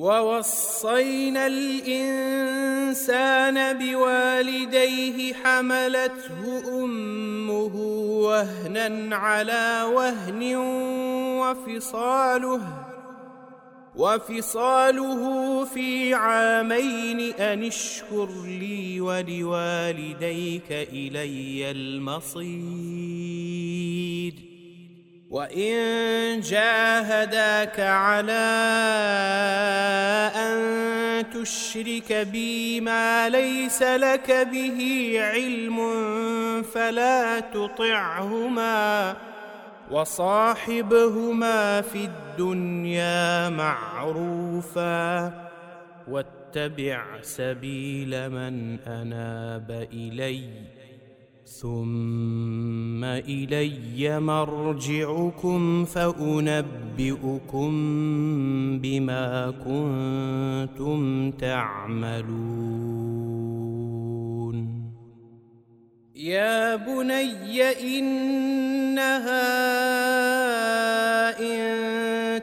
ووصينا الإنسان بوالديه حملته أمه وهنا على وهن وفصاله وفصاله في عامين أن اشكر لي ولوالديك إلي المصير. وان جاهداك على ان تشرك بي ما ليس لك به علم فلا تطعهما وصاحبهما في الدنيا معروفا واتبع سبيل من اناب الي ثم إلي مرجعكم فأنبئكم بما كنتم تعملون. يا بني إنها ان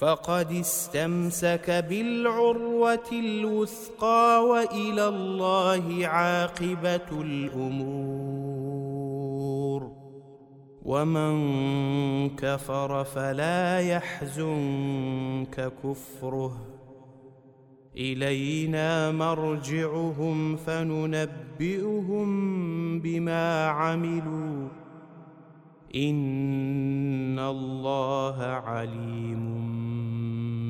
فقد استمسك بالعروة الوثقى وإلى الله عاقبة الأمور. ومن كفر فلا يحزنك كفره. إلينا مرجعهم فننبئهم بما عملوا. إن الله عليم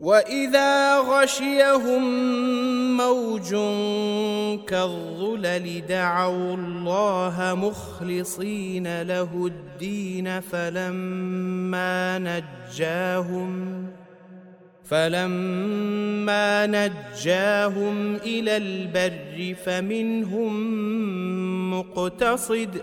وإذا غشيهم موج كالظلل دعوا الله مخلصين له الدين فلما نجاهم فلما نجاهم إلى البر فمنهم مقتصد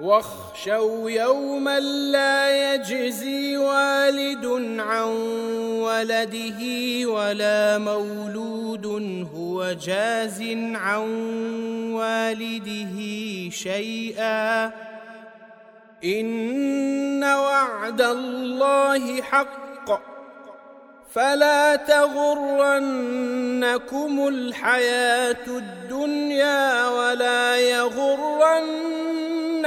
واخشوا يوما لا يجزي والد عن ولده ولا مولود هو جاز عن والده شيئا. إن وعد الله حق. فلا تغرنكم الحياة الدنيا ولا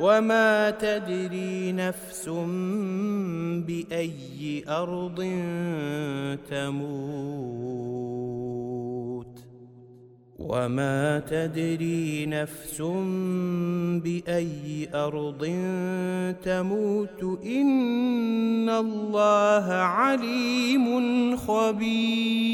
وما تدري نفس بأي أرض تموت. وما تدري نفس بأي أرض تموت. إن الله عليم خبير.